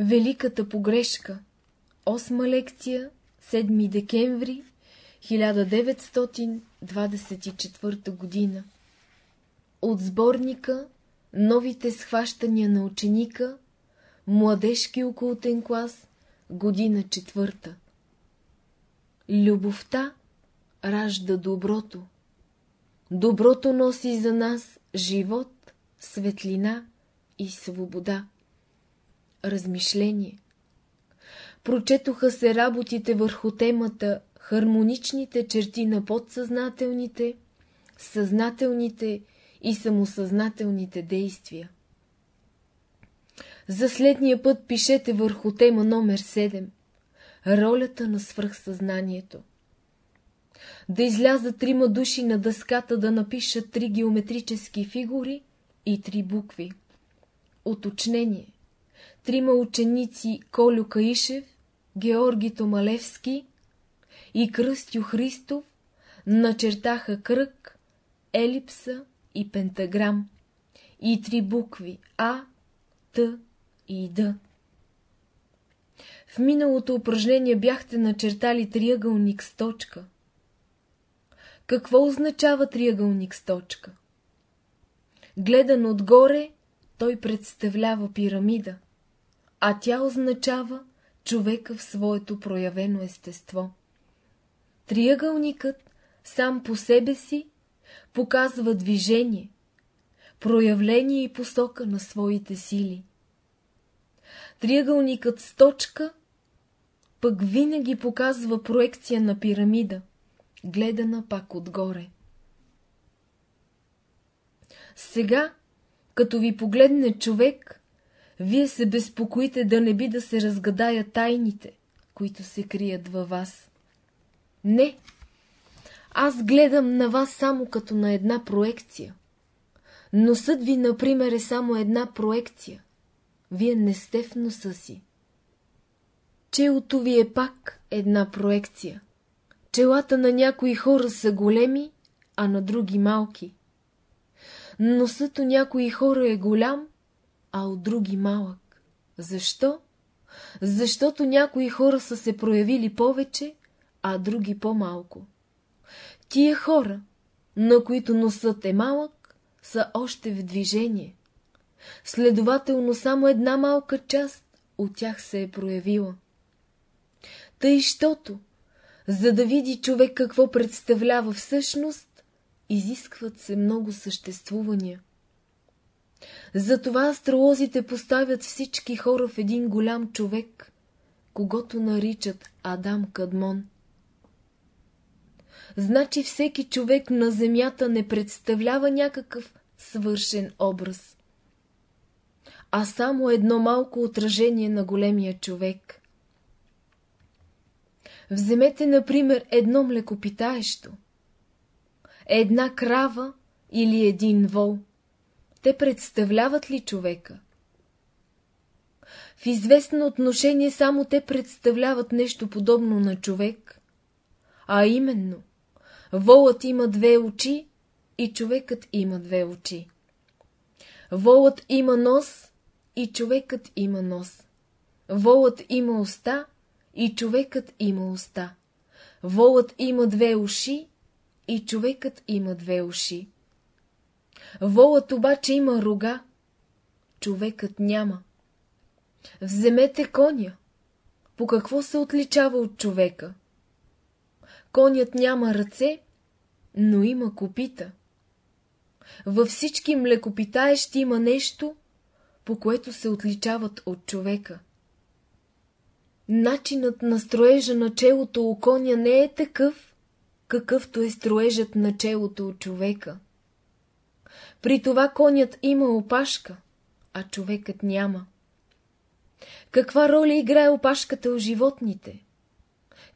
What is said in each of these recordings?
Великата погрешка. Осма лекция, 7 декември 1924 година. От сборника Новите схващания на ученика, Младежки окултен клас, година четвърта. Любовта ражда доброто. Доброто носи за нас живот, светлина и свобода. Размишление Прочетоха се работите върху темата хармоничните черти на подсъзнателните, съзнателните и самосъзнателните действия. За следния път пишете върху тема номер 7 Ролята на свръхсъзнанието. Да излязат трима души на дъската да напишат три геометрически фигури и три букви. Уточнение. Трима ученици Колю Каишев, Георги Томалевски и Кръстю Христов начертаха кръг, елипса и пентаграм и три букви А, Т и Д. В миналото упражнение бяхте начертали триъгълник с точка. Какво означава триъгълник с точка? Гледан отгоре, той представлява пирамида, а тя означава човека в своето проявено естество. Триъгълникът сам по себе си показва движение, проявление и посока на своите сили. Триъгълникът с точка пък винаги показва проекция на пирамида, гледана пак отгоре. Сега, като ви погледне човек, вие се безпокоите да не би да се разгадая тайните, които се крият във вас. Не, аз гледам на вас само като на една проекция. Носът ви, например, е само една проекция. Вие не сте в носа си. Челото ви е пак една проекция. Челата на някои хора са големи, а на други малки. Носът у някои хора е голям, а от други малък. Защо? Защото някои хора са се проявили повече, а други по-малко. Тия хора, на които носът е малък, са още в движение. Следователно само една малка част от тях се е проявила. Тъй, щото, за да види човек какво представлява всъщност, изискват се много съществувания. Затова астролозите поставят всички хора в един голям човек, когато наричат Адам Кадмон. Значи всеки човек на земята не представлява някакъв свършен образ, а само едно малко отражение на големия човек. Вземете, например, едно млекопитаещо, една крава или един вол. Те представляват ли човека? В известно отношение само те представляват нещо подобно на човек, а именно Волът има две очи и човекът има две очи. Волът има нос и човекът има нос. Волът има уста и човекът има уста. Волът има две уши и човекът има две уши. Волът обаче има рога, човекът няма. Вземете коня. По какво се отличава от човека? Конят няма ръце, но има копита. Във всички млекопитаещи има нещо, по което се отличават от човека. Начинът на строежа на челото у коня не е такъв, какъвто е строежът на челото от човека. При това конят има опашка, а човекът няма. Каква роля играе опашката у животните?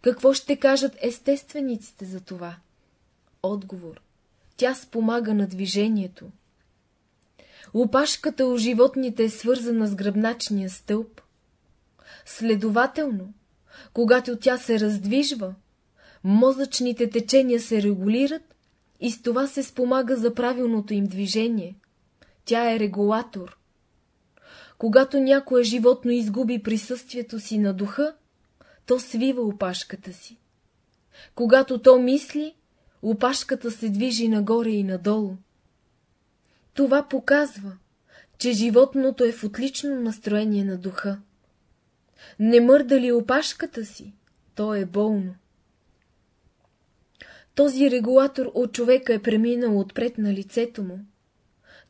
Какво ще кажат естествениците за това? Отговор. Тя спомага на движението. Опашката у животните е свързана с гръбначния стълб. Следователно, когато тя се раздвижва, мозъчните течения се регулират и с това се спомага за правилното им движение. Тя е регулатор. Когато някое животно изгуби присъствието си на духа, то свива опашката си. Когато то мисли, опашката се движи нагоре и надолу. Това показва, че животното е в отлично настроение на духа. Не мърда ли опашката си, то е болно. Този регулатор от човека е преминал отпред на лицето му.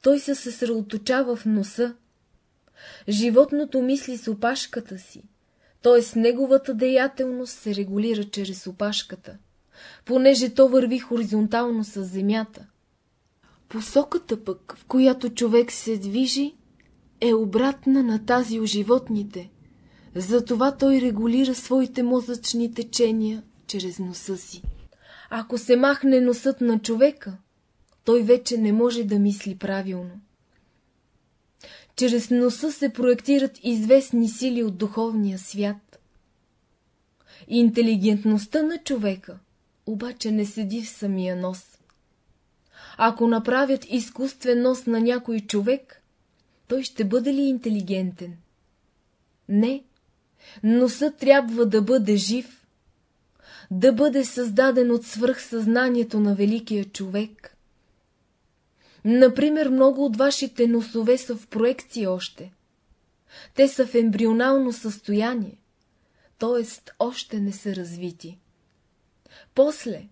Той се съсредоточава в носа. Животното мисли с опашката си, т.е. неговата деятелност се регулира чрез опашката, понеже то върви хоризонтално с земята. Посоката пък, в която човек се движи, е обратна на тази у животните. Затова той регулира своите мозъчни течения чрез носа си. Ако се махне носът на човека, той вече не може да мисли правилно. Чрез носа се проектират известни сили от духовния свят. Интелигентността на човека обаче не седи в самия нос. Ако направят изкуствен нос на някой човек, той ще бъде ли интелигентен? Не, носът трябва да бъде жив, да бъде създаден от свръхсъзнанието на великия човек. Например, много от вашите носове са в проекции още. Те са в ембрионално състояние, т.е. още не са развити. После,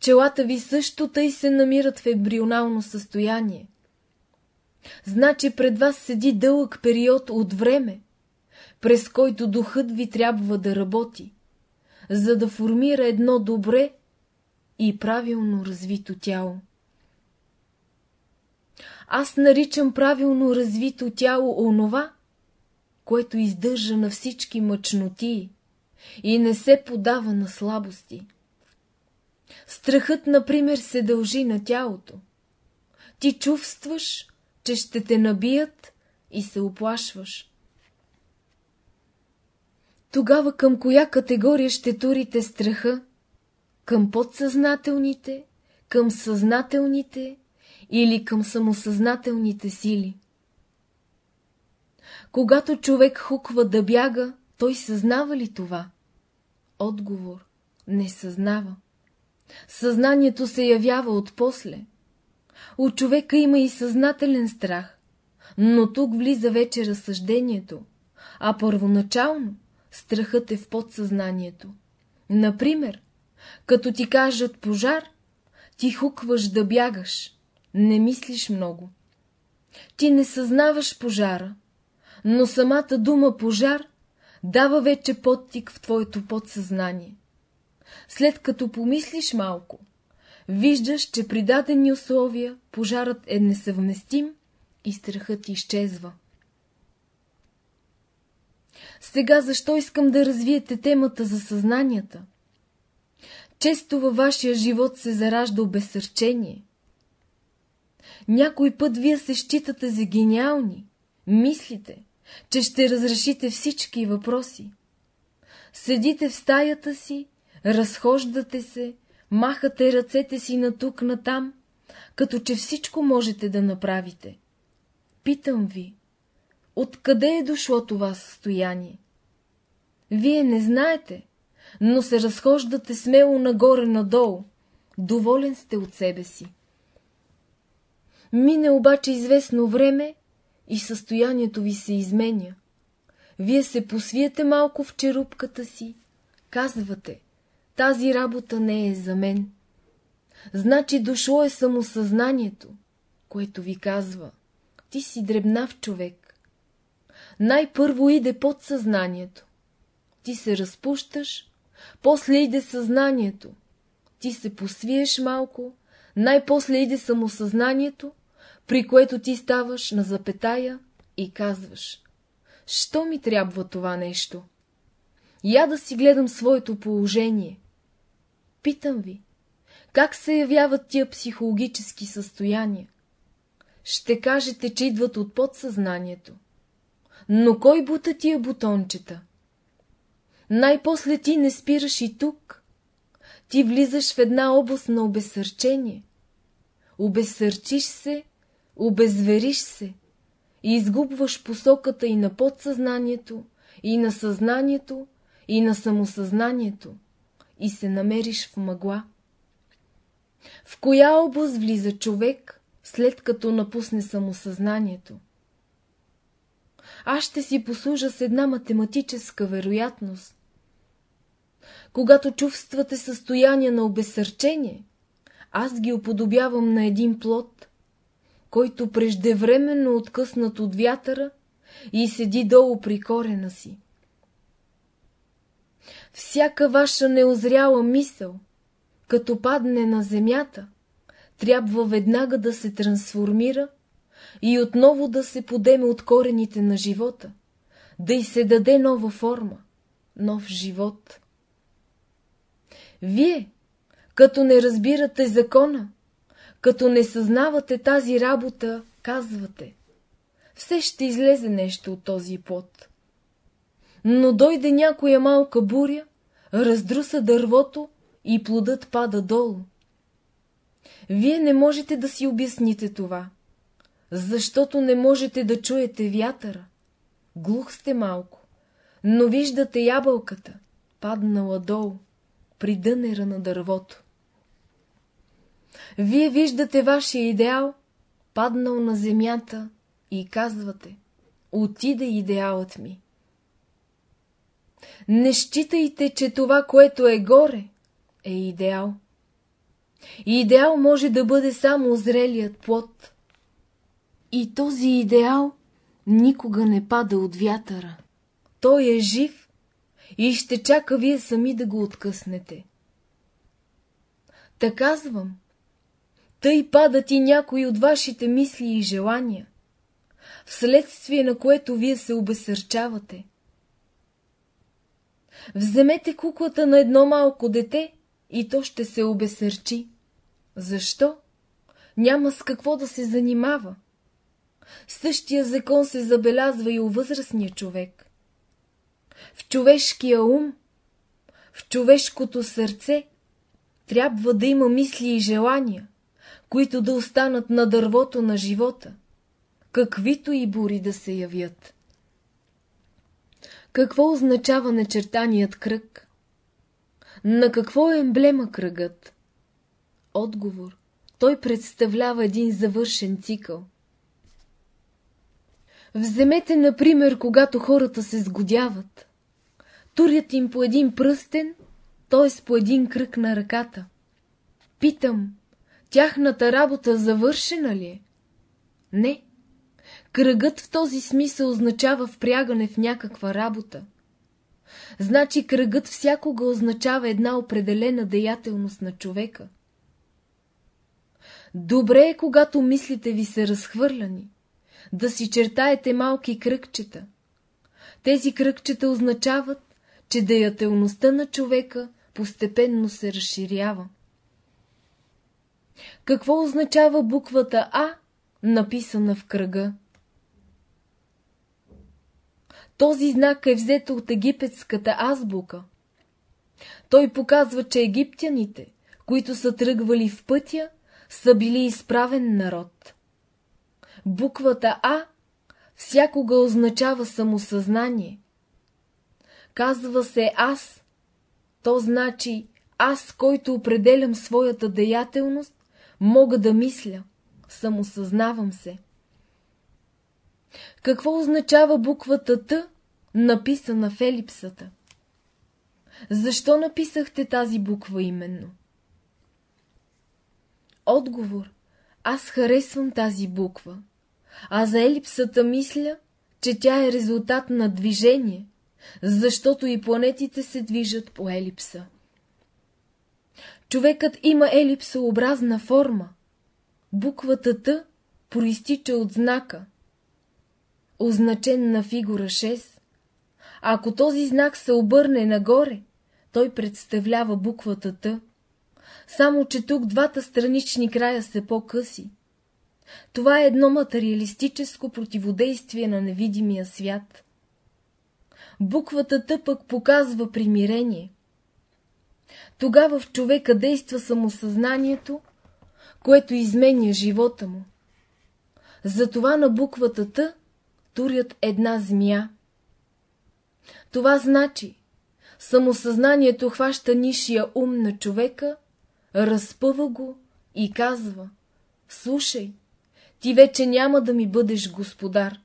челата ви също тъй се намират в ембрионално състояние. Значи пред вас седи дълъг период от време, през който духът ви трябва да работи, за да формира едно добре и правилно развито тяло. Аз наричам правилно развито тяло онова, което издържа на всички мъчноти и не се подава на слабости. Страхът, например, се дължи на тялото. Ти чувстваш, че ще те набият и се оплашваш. Тогава към коя категория ще турите страха? Към подсъзнателните, към съзнателните или към самосъзнателните сили? Когато човек хуква да бяга, той съзнава ли това? Отговор – не съзнава. Съзнанието се явява. От човека има и съзнателен страх, но тук влиза вече разсъждението, а първоначално страхът е в подсъзнанието. Например, като ти кажат пожар, ти хукваш да бягаш, не мислиш много. Ти не съзнаваш пожара, но самата дума пожар дава вече подтик в твоето подсъзнание. След като помислиш малко, виждаш, че при дадени условия пожарът е несъвместим и страхът изчезва. Сега защо искам да развиете темата за съзнанията? Често във вашия живот се заражда обесърчение. Някой път вие се считате за гениални, мислите, че ще разрешите всички въпроси. Седите в стаята си, разхождате се, махате ръцете си на тук, на там, като че всичко можете да направите. Питам ви, откъде е дошло това състояние? Вие не знаете, но се разхождате смело нагоре-надолу, доволен сте от себе си. Мине обаче известно време и състоянието ви се изменя. Вие се посвиете малко в черупката си, казвате, тази работа не е за мен. Значи дошло е самосъзнанието, което ви казва, ти си дребнав човек. Най-първо иде подсъзнанието. Ти се разпущаш, после иде съзнанието. Ти се посвиеш малко, най-после иде самосъзнанието, при което ти ставаш на запетая и казваш «Що ми трябва това нещо?» Я да си гледам своето положение. Питам ви, как се явяват тия психологически състояния? Ще кажете, че идват от подсъзнанието. Но кой бута тия бутончета? Най-после ти не спираш и тук. Ти влизаш в една област на обесърчение. Обесърчиш се обезвериш се и изгубваш посоката и на подсъзнанието, и на съзнанието, и на самосъзнанието, и се намериш в мъгла. В коя област влиза човек, след като напусне самосъзнанието? Аз ще си послужа с една математическа вероятност. Когато чувствате състояние на обесърчение, аз ги уподобявам на един плод, който преждевременно откъснат от вятъра и седи долу при корена си. Всяка ваша неозряла мисъл, като падне на земята, трябва веднага да се трансформира и отново да се подеме от корените на живота, да й се даде нова форма, нов живот. Вие, като не разбирате закона, като не съзнавате тази работа, казвате, все ще излезе нещо от този плод. Но дойде някоя малка буря, раздруса дървото и плодът пада долу. Вие не можете да си обясните това, защото не можете да чуете вятъра. Глух сте малко, но виждате ябълката, паднала долу, при дънера на дървото. Вие виждате вашия идеал, паднал на земята и казвате, отиде идеалът ми. Не считайте, че това, което е горе, е идеал. Идеал може да бъде само зрелият плод. И този идеал никога не пада от вятъра. Той е жив и ще чака вие сами да го откъснете. Та казвам, тъй падат и някои от вашите мисли и желания, вследствие на което вие се обесърчавате. Вземете куклата на едно малко дете и то ще се обесърчи. Защо? Няма с какво да се занимава. Същия закон се забелязва и у възрастния човек. В човешкия ум, в човешкото сърце трябва да има мисли и желания, които да останат на дървото на живота, каквито и бури да се явят. Какво означава начертаният кръг? На какво е емблема кръгът? Отговор. Той представлява един завършен цикъл. Вземете, например, когато хората се сгодяват. Турят им по един пръстен, т.е. по един кръг на ръката. Питам, тяхната работа завършена ли е? Не. Кръгът в този смисъл означава впрягане в някаква работа. Значи кръгът всякога означава една определена деятелност на човека. Добре е, когато мислите ви са разхвърляни, да си чертаете малки кръгчета. Тези кръгчета означават, че деятелността на човека постепенно се разширява. Какво означава буквата А, написана в кръга? Този знак е взето от египетската азбука. Той показва, че египтяните, които са тръгвали в пътя, са били изправен народ. Буквата А всякога означава самосъзнание. Казва се аз, то значи аз, който определям своята деятелност, мога да мисля, самосъзнавам се. Какво означава буквата Т, написана в елипсата? Защо написахте тази буква именно? Отговор. Аз харесвам тази буква, а за елипсата мисля, че тя е резултат на движение, защото и планетите се движат по елипса. Човекът има елипсообразна форма. Буквата Т проистича от знака, означен на фигура 6. А ако този знак се обърне нагоре, той представлява буквата Т. Само, че тук двата странични края са по-къси. Това е едно материалистическо противодействие на невидимия свят. Буквата Т пък показва примирение. Тогава в човека действа самосъзнанието, което изменя живота му. Затова на буквата Т турят една змия. Това значи, самосъзнанието хваща нишия ум на човека, разпъва го и казва, слушай, ти вече няма да ми бъдеш господар.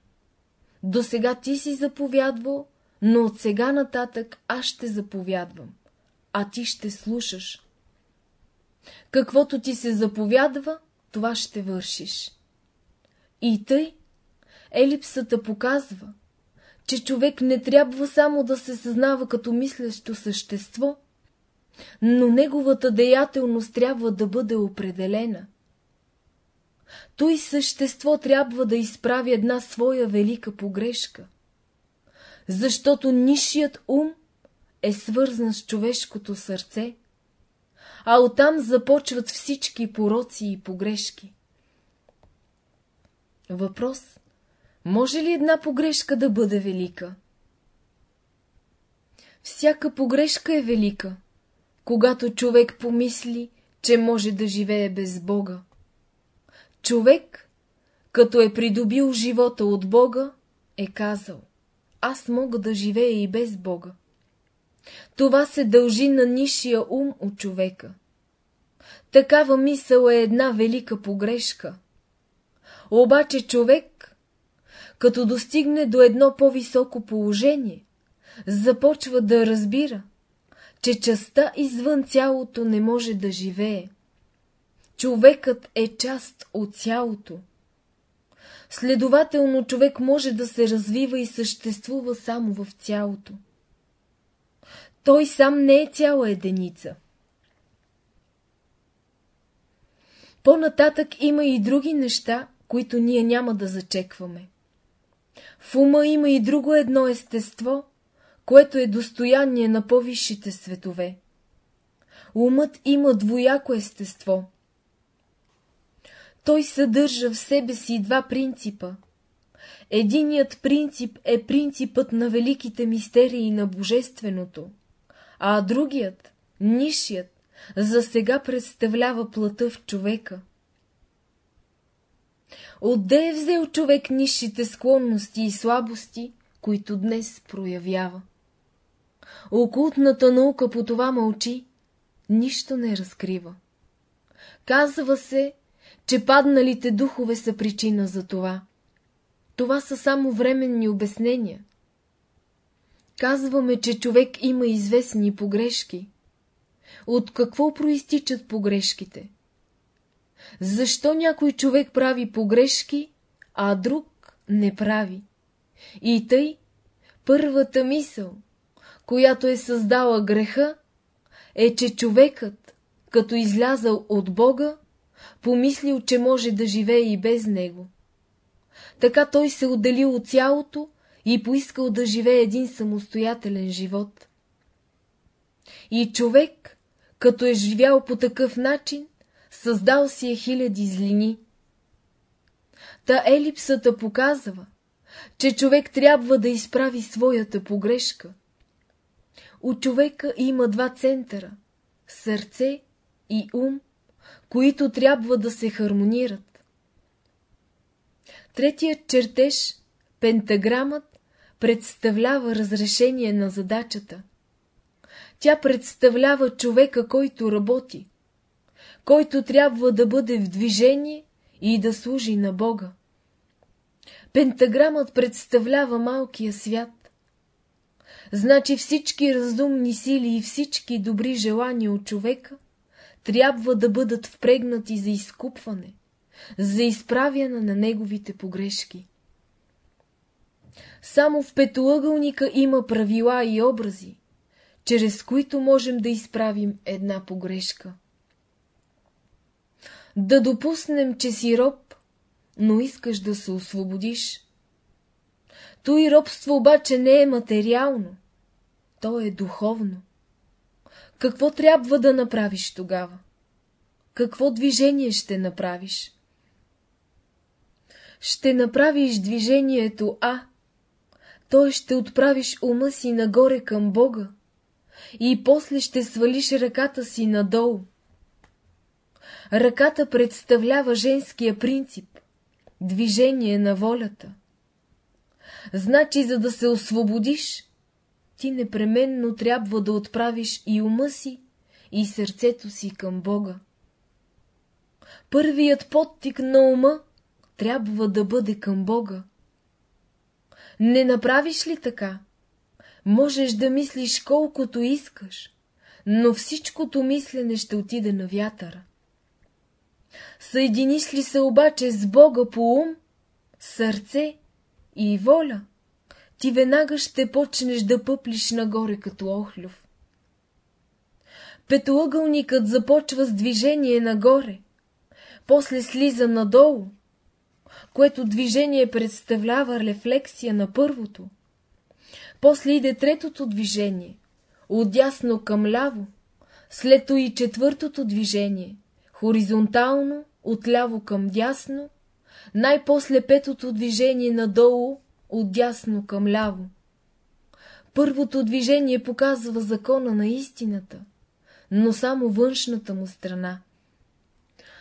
До сега ти си заповядвал, но от сега нататък аз ще заповядвам, а ти ще слушаш. Каквото ти се заповядва, това ще вършиш. И тъй, елипсата показва, че човек не трябва само да се съзнава като мислещо същество, но неговата деятелност трябва да бъде определена. Той същество трябва да изправи една своя велика погрешка, защото нишият ум е свързан с човешкото сърце, а оттам започват всички пороци и погрешки. Въпрос може ли една погрешка да бъде велика? Всяка погрешка е велика, когато човек помисли, че може да живее без Бога. Човек, като е придобил живота от Бога, е казал, аз мога да живея и без Бога. Това се дължи на нишия ум от човека. Такава мисъл е една велика погрешка. Обаче човек, като достигне до едно по-високо положение, започва да разбира, че частта извън цялото не може да живее. Човекът е част от цялото. Следователно, човек може да се развива и съществува само в цялото. Той сам не е цяла единица. По-нататък има и други неща, които ние няма да зачекваме. В ума има и друго едно естество, което е достояние на по-висшите светове. Умът има двояко естество. Той съдържа в себе си два принципа. Единият принцип е принципът на великите мистерии на Божественото, а другият, нишият, за сега представлява плътта в човека. Отде е взел човек нишите склонности и слабости, които днес проявява? Окултната наука по това мълчи, нищо не разкрива. Казва се, че падналите духове са причина за това. Това са само временни обяснения. Казваме, че човек има известни погрешки. От какво проистичат погрешките? Защо някой човек прави погрешки, а друг не прави? И тъй, първата мисъл, която е създала греха, е, че човекът, като излязал от Бога, помислил, че може да живее и без него. Така той се отделил от цялото и поискал да живее един самостоятелен живот. И човек, като е живял по такъв начин, създал си е хиляди злини. Та елипсата показва, че човек трябва да изправи своята погрешка. У човека има два центъра – сърце и ум, които трябва да се хармонират. Третият чертеж, пентаграмът, представлява разрешение на задачата. Тя представлява човека, който работи, който трябва да бъде в движение и да служи на Бога. Пентаграмът представлява малкия свят. Значи всички разумни сили и всички добри желания от човека трябва да бъдат впрегнати за изкупване, за изправяне на неговите погрешки. Само в петоъгълника има правила и образи, чрез които можем да изправим една погрешка. Да допуснем, че си роб, но искаш да се освободиш. Той робство обаче не е материално, то е духовно. Какво трябва да направиш тогава? Какво движение ще направиш? Ще направиш движението А, т.е. ще отправиш ума си нагоре към Бога и после ще свалиш ръката си надолу. Ръката представлява женския принцип, движение на волята. Значи, за да се освободиш, ти непременно трябва да отправиш и ума си, и сърцето си към Бога. Първият подтик на ума трябва да бъде към Бога. Не направиш ли така? Можеш да мислиш колкото искаш, но всичкото мислене ще отиде на вятъра. Съединиш ли се обаче с Бога по ум, сърце и воля, ти веднага ще почнеш да пъплиш нагоре като охлюв. Петоъгълникът започва с движение нагоре, после слиза надолу, което движение представлява рефлексия на първото. После иде третото движение, отдясно към ляво, след и четвъртото движение, хоризонтално, отляво към дясно, най-после петото движение надолу, отдясно към ляво. Първото движение показва закона на истината, но само външната му страна.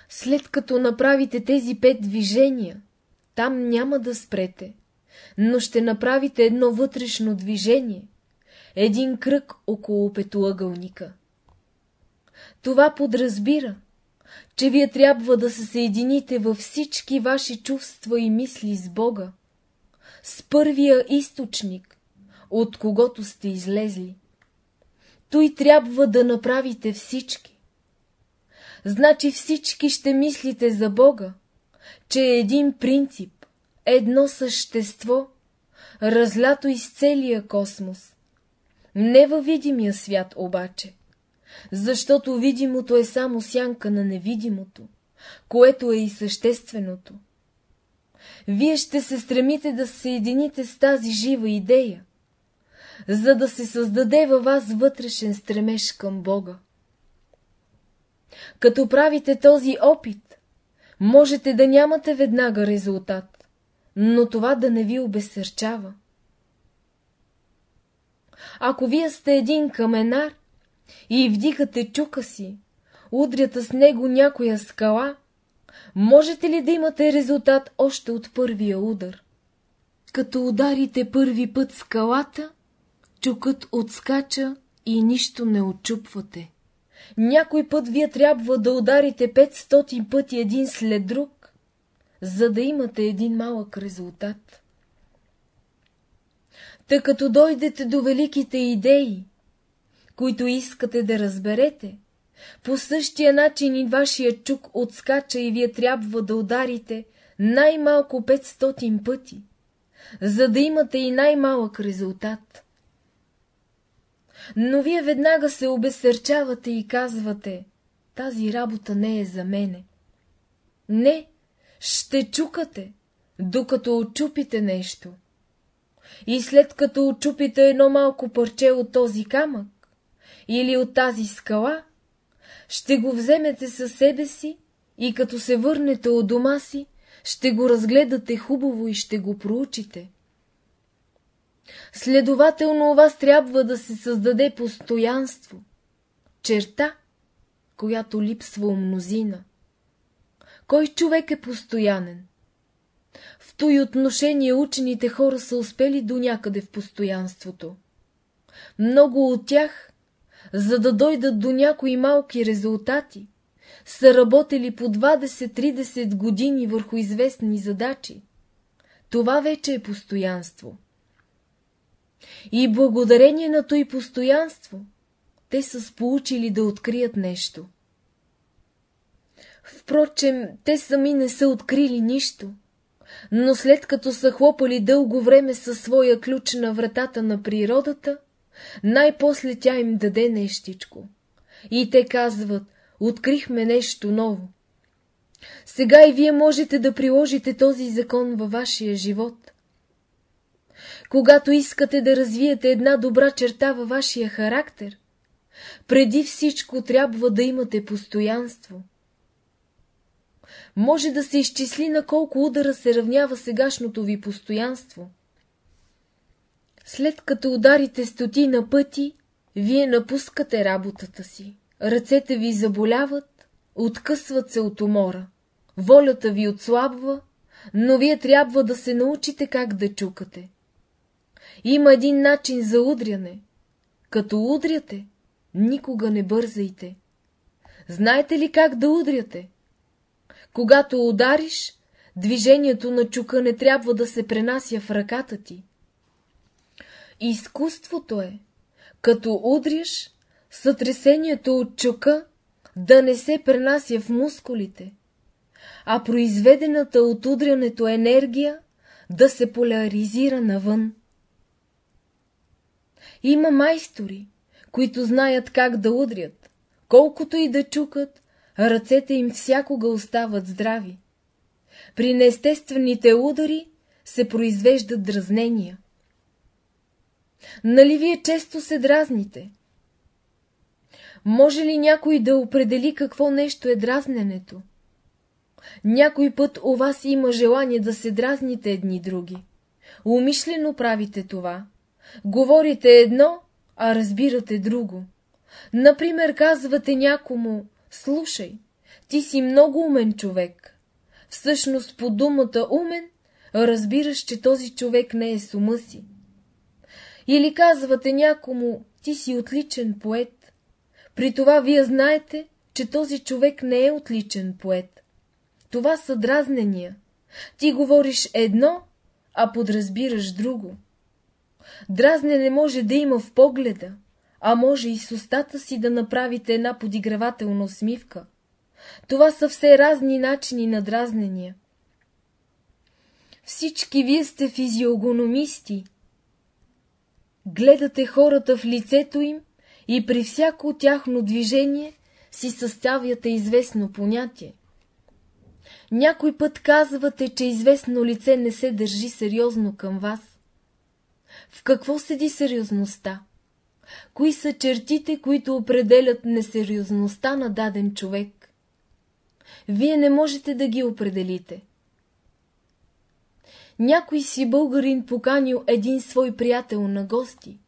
След като направите тези пет движения, там няма да спрете, но ще направите едно вътрешно движение, един кръг около петоъгълника. Това подразбира, че вие трябва да се съедините във всички ваши чувства и мисли с Бога, с първия източник, от когото сте излезли. Той трябва да направите всички. Значи всички ще мислите за Бога, че е един принцип, едно същество, разлято из целия космос. Не във видимия свят обаче, защото видимото е само сянка на невидимото, което е и същественото. Вие ще се стремите да съедините с тази жива идея, за да се създаде във вас вътрешен стремеж към Бога. Като правите този опит, можете да нямате веднага резултат, но това да не ви обесърчава. Ако вие сте един каменар и вдихате чука си, удрята с него някоя скала, можете ли да имате резултат още от първия удар? Като ударите първи път скалата, чукът отскача и нищо не очупвате. Някой път вие трябва да ударите 500 пъти един след друг, за да имате един малък резултат. Та като дойдете до великите идеи, които искате да разберете, по същия начин и вашия чук отскача и вие трябва да ударите най-малко 500 пъти, за да имате и най-малък резултат. Но вие веднага се обесърчавате и казвате, тази работа не е за мене. Не, ще чукате, докато очупите нещо. И след като очупите едно малко парче от този камък или от тази скала, ще го вземете със себе си и като се върнете от дома си, ще го разгледате хубаво и ще го проучите. Следователно у вас трябва да се създаде постоянство, черта, която липсва у мнозина. Кой човек е постоянен? В той отношение учените хора са успели до някъде в постоянството. Много от тях, за да дойдат до някои малки резултати, са работили по 20-30 години върху известни задачи. Това вече е постоянство. И благодарение на той постоянство, те са сполучили да открият нещо. Впрочем, те сами не са открили нищо, но след като са хлопали дълго време със своя ключ на вратата на природата, най-после тя им даде нещичко. И те казват, открихме нещо ново. Сега и вие можете да приложите този закон във вашия живот. Когато искате да развиете една добра черта във вашия характер, преди всичко трябва да имате постоянство. Може да се изчисли на колко удара се равнява сегашното ви постоянство. След като ударите стотина пъти, вие напускате работата си. Ръцете ви заболяват, откъсват се от умора. Волята ви отслабва, но вие трябва да се научите как да чукате Има един начин за удряне. Като удряте, никога не бързайте. Знаете ли как да удряте? Когато удариш, движението на чука не трябва да се пренася в ръката ти. Изкуството е, като удряш, сътресението от чука да не се пренася в мускулите, а произведената от удрянето енергия да се поляризира навън. Има майстори, които знаят как да удрят, колкото и да чукат, ръцете им всякога остават здрави. При неестествените удари се произвеждат дразнения. Нали вие често се дразните? Може ли някой да определи какво нещо е дразненето? Някой път у вас има желание да се дразните едни други. Умишлено правите това. Говорите едно, а разбирате друго. Например, казвате някому, слушай, ти си много умен човек. Всъщност по думата умен разбираш, че този човек не е с ума си. Или казвате някому, ти си отличен поет. При това вие знаете, че този човек не е отличен поет. Това са дразнения. Ти говориш едно, а подразбираш друго. Дразнене може да има в погледа, а може и с устата си да направите една подигравателна усмивка. Това са все разни начини на дразнения. Всички вие сте физиогономисти. Гледате хората в лицето им и при всяко тяхно движение си съставяте известно понятие. Някой път казвате, че известно лице не се държи сериозно към вас. В какво седи сериозността? Кои са чертите, които определят несериозността на даден човек? Вие не можете да ги определите. Някой си българин поканил един свой приятел на гости.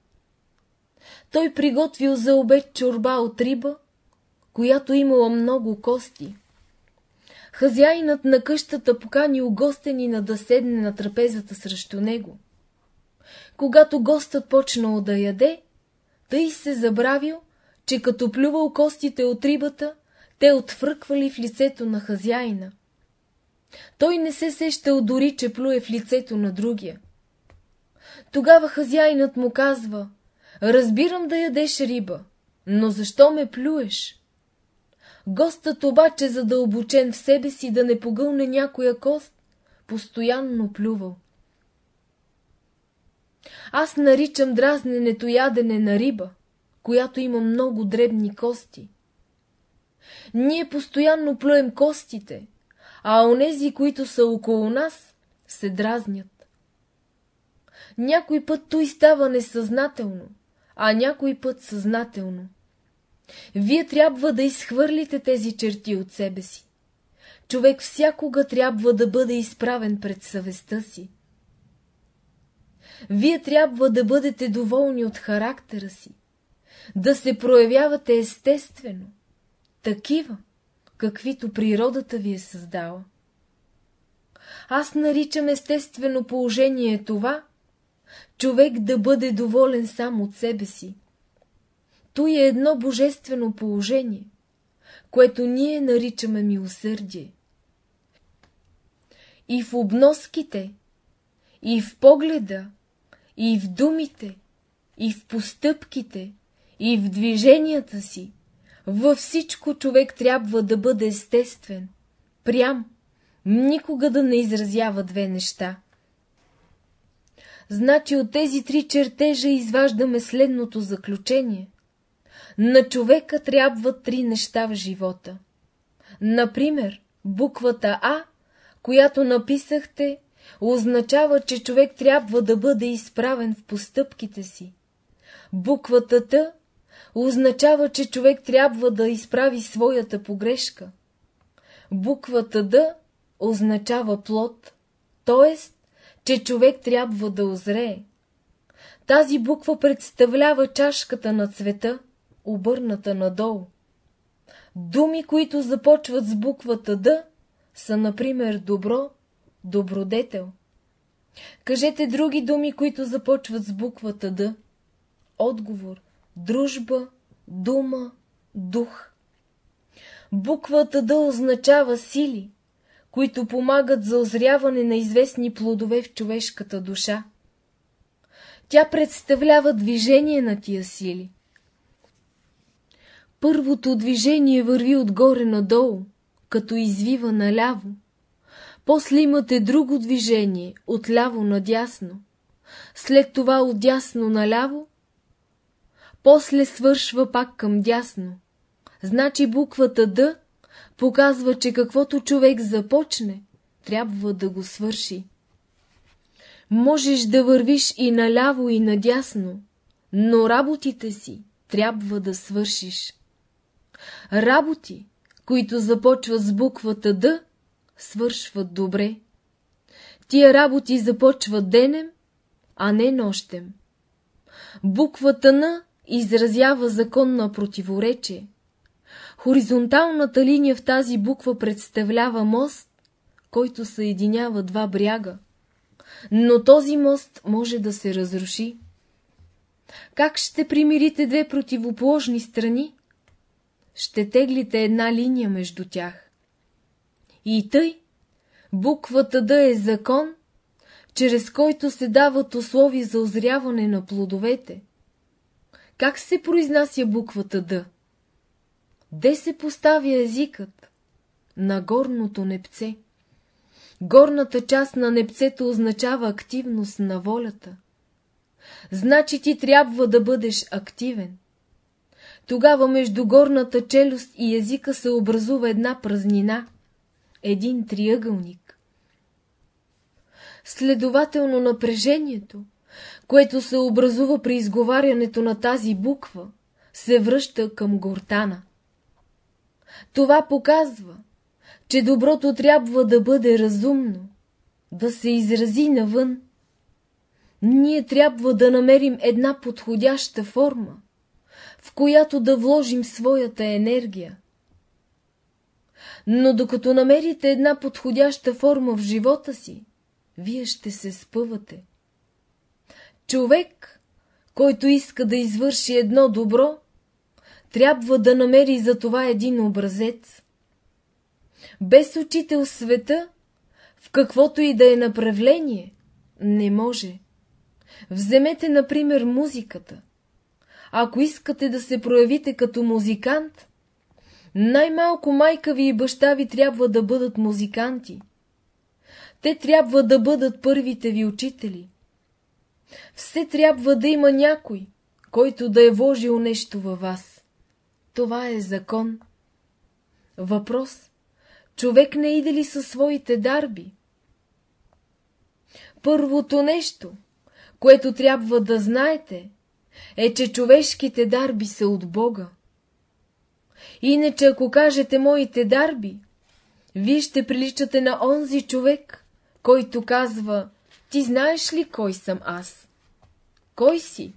Той приготвил за обед чорба от риба, която имала много кости. Хазяинът на къщата поканил гостенина да седне на трапезата срещу него. Когато гостът почнал да яде, тъй се забравил, че като плювал костите от рибата, те отвръквали в лицето на хазяина. Той не се сещал дори, че плюе в лицето на другия. Тогава хазяинът му казва, разбирам да ядеш риба, но защо ме плюеш? Гостът обаче, задълбочен в себе си да не погълне някоя кост, постоянно плювал. Аз наричам дразненето ядене на риба, която има много дребни кости. Ние постоянно плюем костите, а онези, които са около нас, се дразнят. Някой път той става несъзнателно, а някой път съзнателно. Вие трябва да изхвърлите тези черти от себе си. Човек всякога трябва да бъде изправен пред съвестта си. Вие трябва да бъдете доволни от характера си, да се проявявате естествено, такива, каквито природата ви е създала. Аз наричам естествено положение това, човек да бъде доволен сам от себе си. То е едно божествено положение, което ние наричаме милосърдие. И в обноските, и в погледа, и в думите, и в постъпките, и в движенията си, във всичко човек трябва да бъде естествен, прям, никога да не изразява две неща. Значи от тези три чертежа изваждаме следното заключение. На човека трябва три неща в живота. Например, буквата А, която написахте, означава, че човек трябва да бъде изправен в постъпките си. Буквата Т означава, че човек трябва да изправи своята погрешка. Буквата Д означава плод, т.е. че човек трябва да озрее. Тази буква представлява чашката на цвета, обърната надолу. Думи, които започват с буквата Д, са, например, добро, добродетел. Кажете други думи, които започват с буквата Д. Отговор – дружба, дума, дух. Буквата Д означава сили, които помагат за озряване на известни плодове в човешката душа. Тя представлява движение на тия сили. Първото движение върви отгоре надолу, като извива наляво. После имате друго движение, отляво надясно. След това отдясно наляво. После свършва пак към дясно. Значи буквата Д показва, че каквото човек започне, трябва да го свърши. Можеш да вървиш и наляво и надясно, но работите си трябва да свършиш. Работи, които започват с буквата Д, свършват добре. Тия работи започват денем, а не нощем. Буквата Н изразява закон на противоречие. Хоризонталната линия в тази буква представлява мост, който съединява два бряга. Но този мост може да се разруши. Как ще примирите две противоположни страни? Ще теглите една линия между тях. И тъй, буквата Д е закон, чрез който се дават условия за озряване на плодовете. Как се произнася буквата Д? Де се поставя езикът? На горното непце. Горната част на непцето означава активност на волята. Значи ти трябва да бъдеш активен. Тогава между горната челюст и езика се образува една празнина, един триъгълник. Следователно напрежението, което се образува при изговарянето на тази буква, се връща към гортана. Това показва, че доброто трябва да бъде разумно, да се изрази навън. Ние трябва да намерим една подходяща форма, в която да вложим своята енергия. Но докато намерите една подходяща форма в живота си, вие ще се спъвате. Човек, който иска да извърши едно добро, трябва да намери за това един образец. Без учител света, в каквото и да е направление, не може. Вземете, например, музиката. Ако искате да се проявите като музикант, най-малко майка ви и баща ви трябва да бъдат музиканти. Те трябва да бъдат първите ви учители. Все трябва да има някой, който да е вложил нещо във вас. Това е закон. Въпрос. Човек не иде ли със своите дарби? Първото нещо, което трябва да знаете, е, че човешките дарби са от Бога. Иначе, ако кажете моите дарби, вие ще приличате на онзи човек, който казва, ти знаеш ли кой съм аз? Кой си?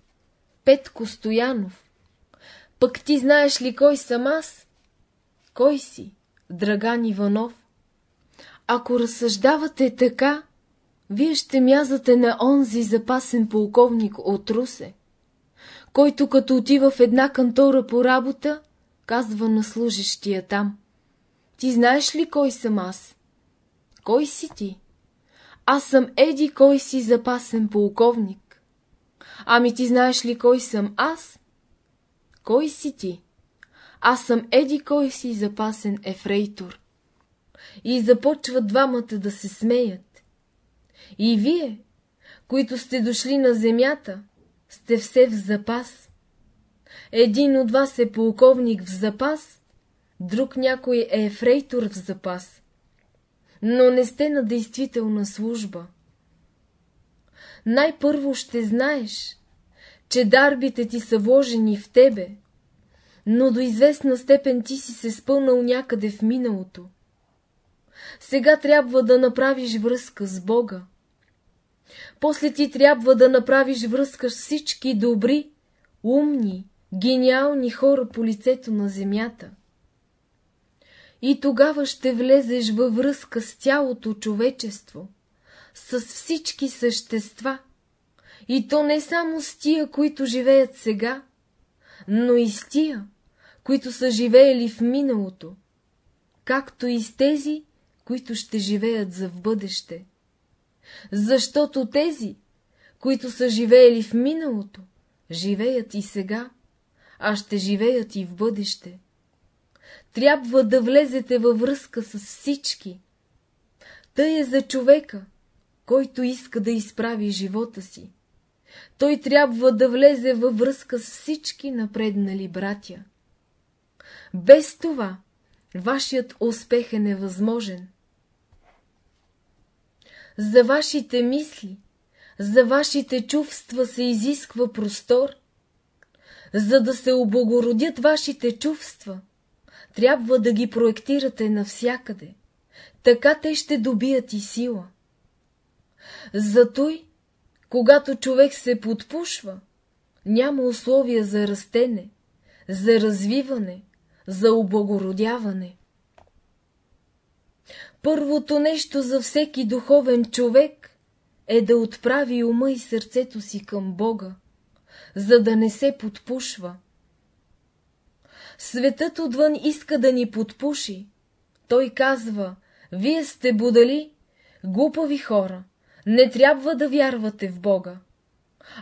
Петко Стоянов. Пък ти знаеш ли кой съм аз? Кой си? Драган Иванов. Ако разсъждавате така, вие ще мязате на онзи запасен полковник от Русе, който като отива в една кантора по работа, казва на служещия там. Ти знаеш ли кой съм аз? Кой си ти? Аз съм Еди, кой си запасен полковник. Ами ти знаеш ли кой съм аз? Кой си ти? Аз съм еди кой си запасен ефрейтор. И започват двамата да се смеят. И вие, които сте дошли на земята, сте все в запас. Един от вас е полковник в запас, друг някой е ефрейтор в запас. Но не сте на действителна служба. Най-първо ще знаеш, че дарбите ти са вложени в тебе, но до известна степен ти си се спълнал някъде в миналото. Сега трябва да направиш връзка с Бога. После ти трябва да направиш връзка с всички добри, умни, гениални хора по лицето на земята. И тогава ще влезеш във връзка с цялото човечество, с всички същества, и то не само с тия, които живеят сега, но и с тия, които са живеели в миналото, както и с тези, които ще живеят за в бъдеще. Защото тези, които са живеели в миналото, живеят и сега, а ще живеят и в бъдеще. Трябва да влезете във връзка с всички. Тъй е за човека, който иска да изправи живота си. Той трябва да влезе във връзка с всички напреднали братя. Без това вашият успех е невъзможен. За вашите мисли, за вашите чувства се изисква простор. За да се облагородят вашите чувства, трябва да ги проектирате навсякъде. Така те ще добият и сила. Затой, когато човек се подпушва, няма условия за растене, за развиване, за облагородяване. Първото нещо за всеки духовен човек е да отправи ума и сърцето си към Бога, за да не се подпушва. Светът отвън иска да ни подпуши. Той казва, вие сте будали, глупави хора, не трябва да вярвате в Бога.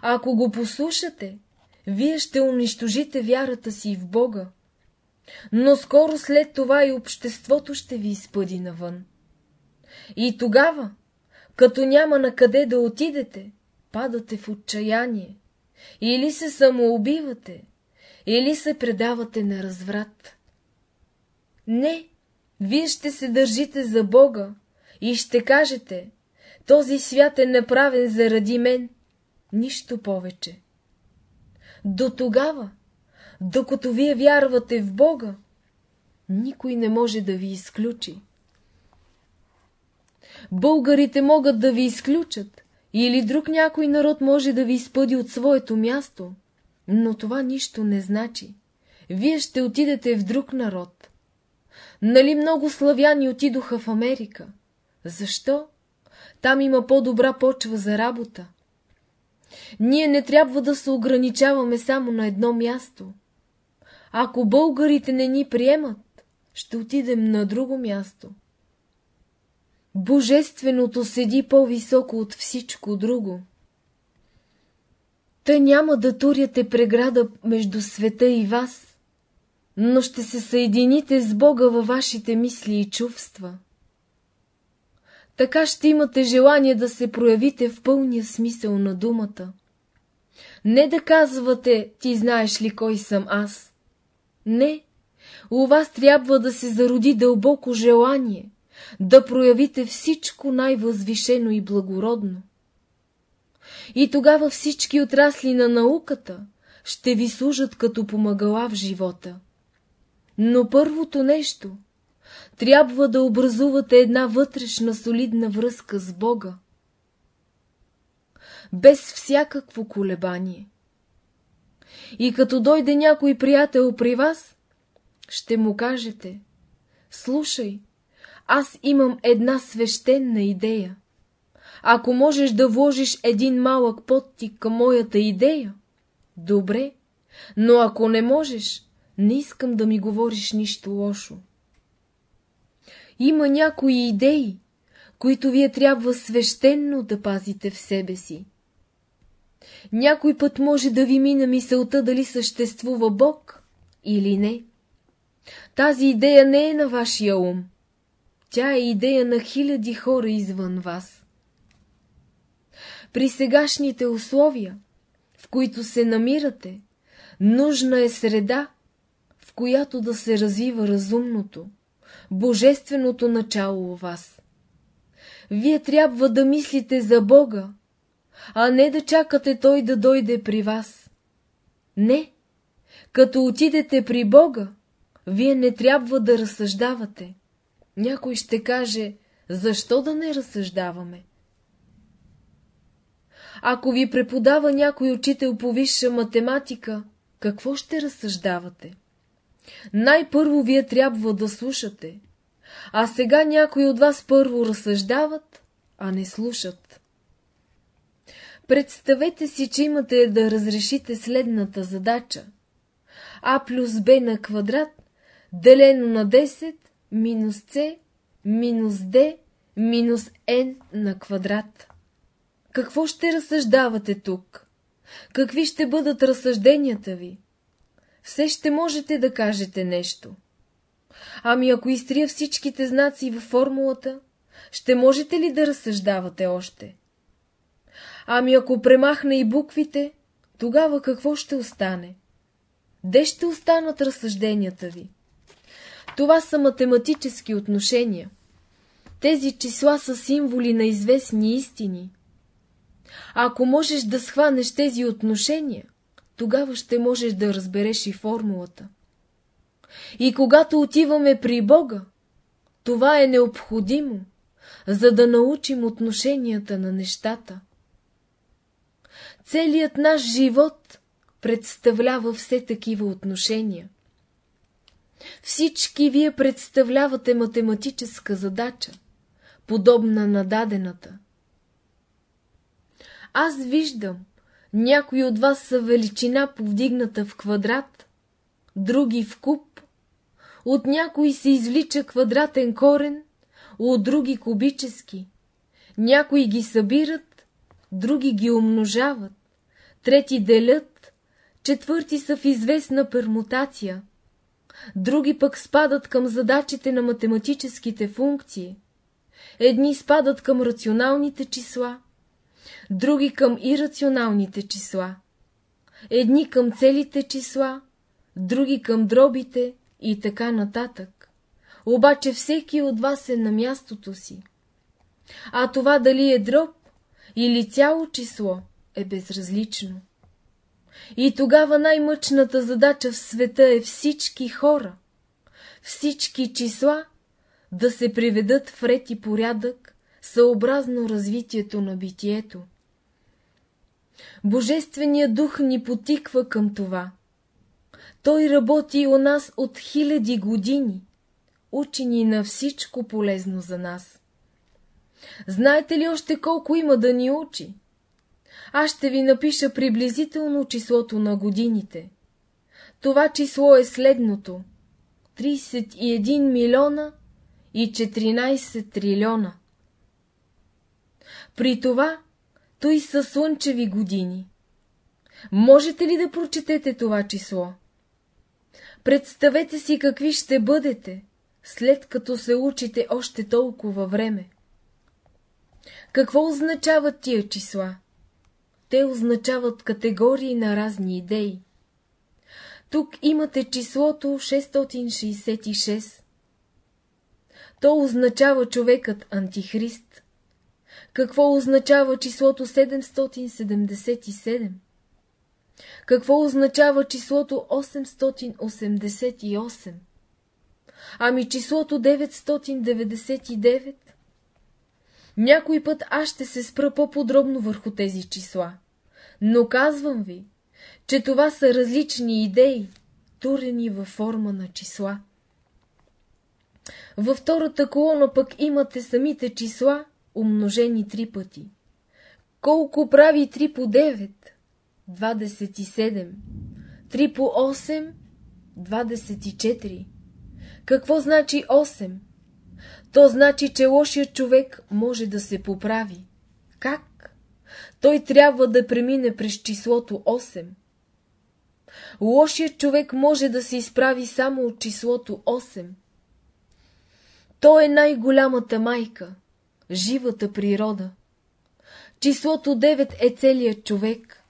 Ако го послушате, вие ще унищожите вярата си в Бога. Но скоро след това и обществото ще ви изпъди навън. И тогава, като няма на къде да отидете, падате в отчаяние. Или се самоубивате, или се предавате на разврат. Не, вие ще се държите за Бога и ще кажете, този свят е направен заради мен, нищо повече. До тогава, докато вие вярвате в Бога, никой не може да ви изключи. Българите могат да ви изключат, или друг някой народ може да ви изпъди от своето място, но това нищо не значи. Вие ще отидете в друг народ. Нали много славяни отидоха в Америка? Защо? Там има по-добра почва за работа. Ние не трябва да се ограничаваме само на едно място. Ако българите не ни приемат, ще отидем на друго място. Божественото седи по-високо от всичко друго. Та няма да туряте преграда между света и вас, но ще се съедините с Бога във вашите мисли и чувства. Така ще имате желание да се проявите в пълния смисъл на думата. Не да казвате, ти знаеш ли кой съм аз. Не, у вас трябва да се зароди дълбоко желание, да проявите всичко най-възвишено и благородно. И тогава всички отрасли на науката ще ви служат като помагала в живота. Но първото нещо трябва да образувате една вътрешна солидна връзка с Бога. Без всякакво колебание. И като дойде някой приятел при вас, ще му кажете, слушай, аз имам една свещена идея. Ако можеш да вложиш един малък подтик към моята идея, добре, но ако не можеш, не искам да ми говориш нищо лошо. Има някои идеи, които вие трябва свещенно да пазите в себе си. Някой път може да ви мина мисълта дали съществува Бог или не. Тази идея не е на вашия ум. Тя е идея на хиляди хора извън вас. При сегашните условия, в които се намирате, нужна е среда, в която да се развива разумното, божественото начало у вас. Вие трябва да мислите за Бога, а не да чакате Той да дойде при вас. Не, като отидете при Бога, вие не трябва да разсъждавате. Някой ще каже, защо да не разсъждаваме? Ако ви преподава някой учител по висша математика, какво ще разсъждавате? Най-първо вие трябва да слушате, а сега някои от вас първо разсъждават, а не слушат. Представете си, че имате да разрешите следната задача. А плюс Б на квадрат, делено на 10, минус С, минус Д, минус Н на квадрат. Какво ще разсъждавате тук? Какви ще бъдат разсъжденията ви? Все ще можете да кажете нещо. Ами ако изтрия всичките знаци във формулата, ще можете ли да разсъждавате още? Ами ако премахна и буквите, тогава какво ще остане? Де ще останат разсъжденията ви? Това са математически отношения. Тези числа са символи на известни истини. Ако можеш да схванеш тези отношения, тогава ще можеш да разбереш и формулата. И когато отиваме при Бога, това е необходимо, за да научим отношенията на нещата. Целият наш живот представлява все такива отношения. Всички вие представлявате математическа задача, подобна на дадената. Аз виждам, някои от вас са величина повдигната в квадрат, други в куб, от някои се извлича квадратен корен, от други кубически. Някои ги събират, други ги умножават, трети делят, четвърти са в известна пермутация, други пък спадат към задачите на математическите функции, едни спадат към рационалните числа, други към ирационалните числа, едни към целите числа, други към дробите и така нататък. Обаче всеки от вас е на мястото си. А това дали е дроб или цяло число е безразлично. И тогава най-мъчната задача в света е всички хора, всички числа да се приведат в ред и порядък, съобразно развитието на битието. Божественият дух ни потиква към това. Той работи у нас от хиляди години, учи ни на всичко полезно за нас. Знаете ли още колко има да ни учи? Аз ще ви напиша приблизително числото на годините. Това число е следното. 31 милиона и 14 трилиона. При това, той са слънчеви години. Можете ли да прочетете това число? Представете си какви ще бъдете, след като се учите още толкова време. Какво означават тия числа? Те означават категории на разни идеи. Тук имате числото 666. То означава човекът антихрист. Какво означава числото 777? Какво означава числото 888? Ами числото 999? Някой път аз ще се спра по-подробно върху тези числа. Но казвам ви, че това са различни идеи, турени във форма на числа. Във втората колона пък имате самите числа, умножени три пъти. Колко прави 3 по 9? 27. 3 по 8? 24. Какво значи 8? То значи, че лошият човек може да се поправи. Как? Той трябва да премине през числото 8. Лошият човек може да се изправи само от числото 8. То е най-голямата майка, живата природа. Числото 9 е целият човек.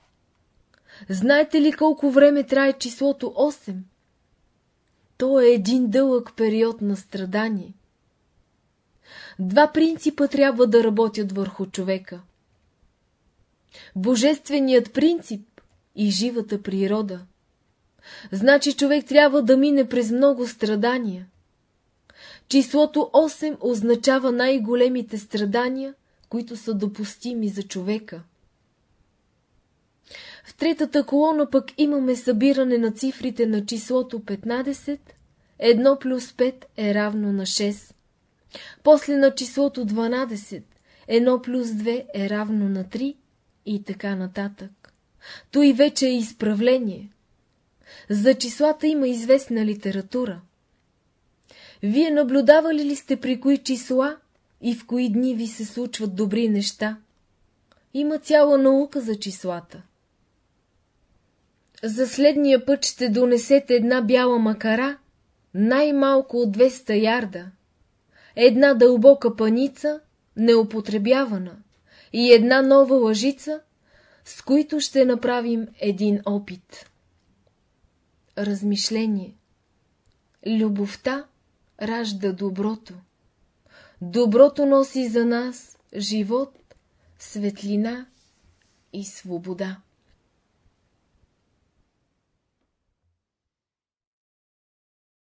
Знаете ли колко време трае числото 8? То е един дълъг период на страдание. Два принципа трябва да работят върху човека. Божественият принцип и живата природа. Значи човек трябва да мине през много страдания. Числото 8 означава най-големите страдания, които са допустими за човека. В третата колона пък имаме събиране на цифрите на числото 15, 1 плюс 5 е равно на 6. После на числото 12, едно плюс 2 е равно на 3 и така нататък. Той вече е изправление. За числата има известна литература. Вие наблюдавали ли сте при кои числа и в кои дни ви се случват добри неща? Има цяла наука за числата. За следния път ще донесете една бяла макара, най-малко от 200 ярда, една дълбока паница, неупотребявана, и една нова лъжица, с които ще направим един опит. Размишление Любовта ражда доброто. Доброто носи за нас живот, светлина и свобода.